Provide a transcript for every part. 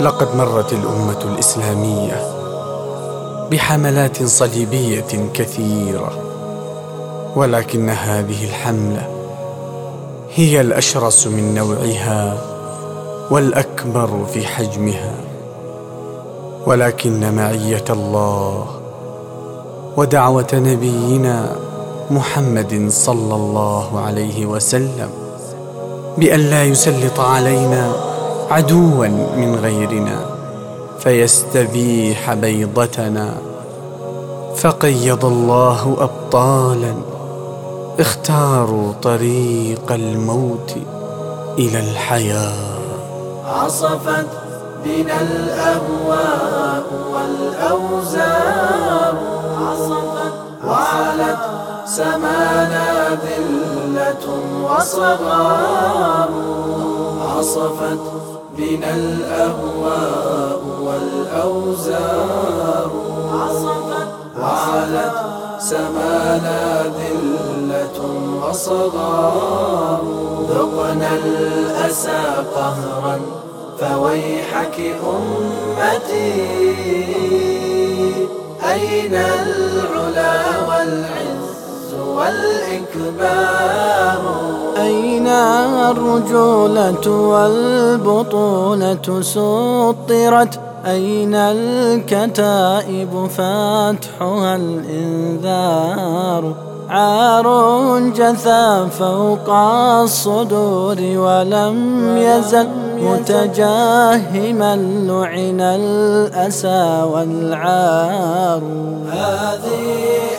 لقد مرت الأمة الإسلامية بحملات صليبية كثيرة ولكن هذه الحملة هي الأشرس من نوعها والأكبر في حجمها. ولكن معية الله ودعوة نبينا محمد صلى الله عليه وسلم بأن لا يسلط علينا عدوا من غيرنا فيستبيح بيضتنا. فقيض الله أبطالا اختاروا طريق الموت إلى الحياة. عصفت بنا الأهواء والأوزار عصفت وعلت سمانا ذلة وصغار. عصفت بنا الأهواء والأوزار وعلت سمانا ذلة وصغار. ذقنا الأسى قهرا فويحك أمتي. أين العلا والعز؟ والإكبار. أين الرجولة والبطولة سطرت؟ أين الكتائب فاتحها الإنذار؟ عار جثى فوق الصدور ولم يزل متجاهما لعن الأسى والعار. هذه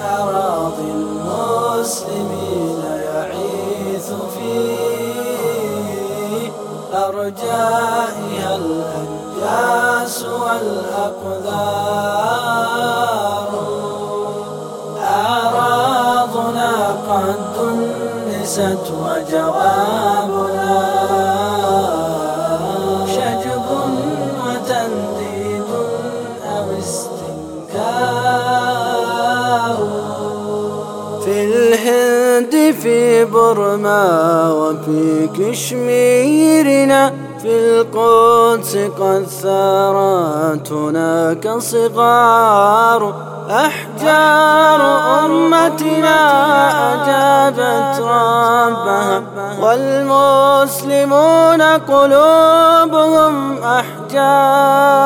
أرجائها الأنجاس والأقدار. أراضنا قد دنست وجوابنا برما وفي كشميرنا في القدس قد ثارت هناك صغار أحجار أمتنا أجابت ربها والمسلمون قلوبهم أحجار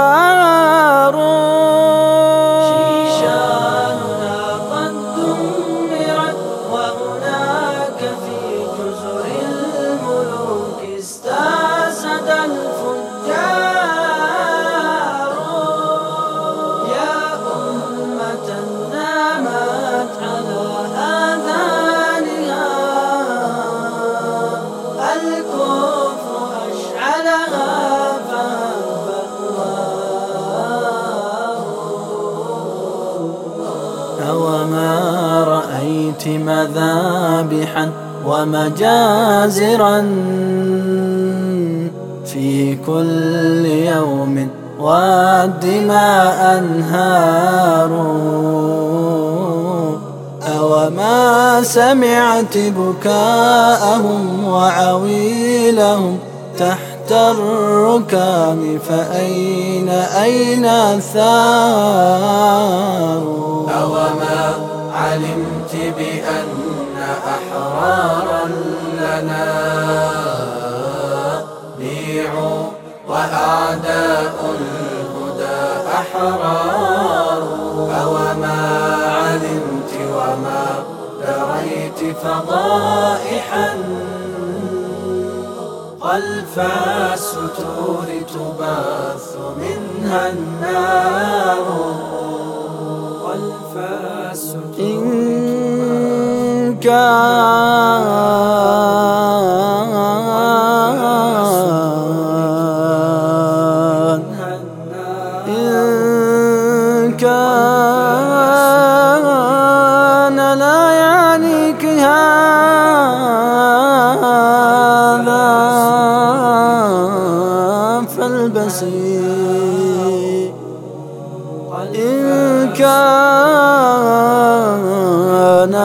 مذابحا ومجازرا في كل يوم والدماء أنهار. أوما سمعت بكاءهم وعويلهم تحت الركام فأين أين الثار علمت بأن أحرارا لنا. بيعوا وأعداء الهدى أحرار. أوما علمت وما دريت فضائحا. خلف الستور تباث منها النار. خلف يعنيك هذا فالبسي إن كان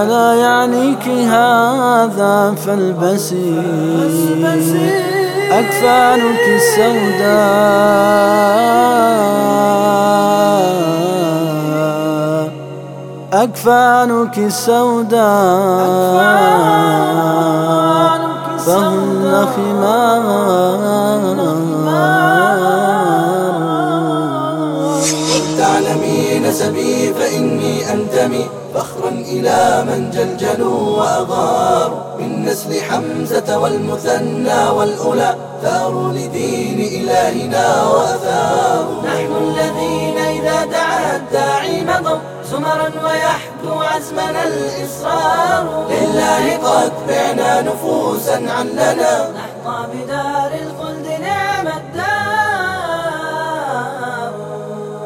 لا يعنيك هذا فالبسي أكفانك السوداء أكفانك السوداء. فهن خمار. تعلمي نسبي فإني أنتمي فخرا إلى من جلجلوا وأغاروا من نسل حمزة والمثنى والأولى ثاروا لدين إلهنا وأثاروا نحن الذين إذا دعا الداعي مضوا زمرا ويحدو عزمنا الإصرار. لله قد بعنا نفوسا علنا نحظى بدار الخلد نعم الدار.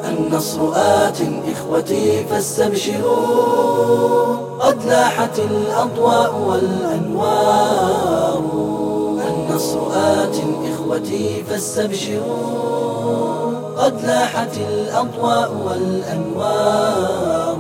النصر آت إخوتي فاستبشروا. قد لاحت الأضواء والأنوار. النصر آت إخوتي فاستبشروا. قد لاحت الأضواء والأنوار.